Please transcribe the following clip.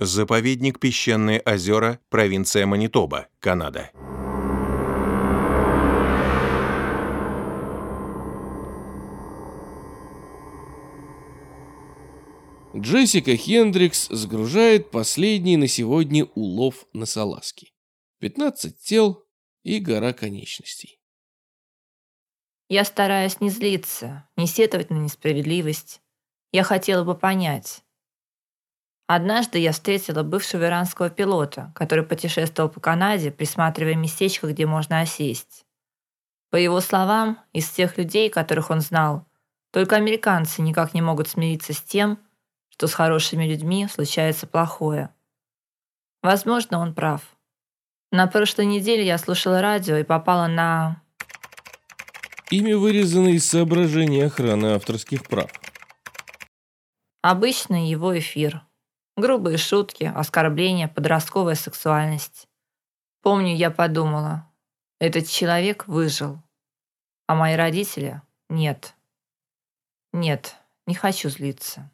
Заповедник Песчаные озера, провинция Манитоба, Канада. Джессика Хендрикс сгружает последний на сегодня улов на салазки. 15 тел и гора конечностей. Я стараюсь не злиться, не сетовать на несправедливость. Я хотела бы понять. Однажды я встретила бывшего иранского пилота, который путешествовал по Канаде, присматривая местечко, где можно осесть. По его словам, из тех людей, которых он знал, только американцы никак не могут смириться с тем, что с хорошими людьми случается плохое. Возможно, он прав. На прошлой неделе я слушала радио и попала на... Имя вырезано из соображений охраны авторских прав. Обычный его эфир. Грубые шутки, оскорбления, подростковая сексуальность. Помню, я подумала, этот человек выжил, а мои родители – нет. Нет, не хочу злиться.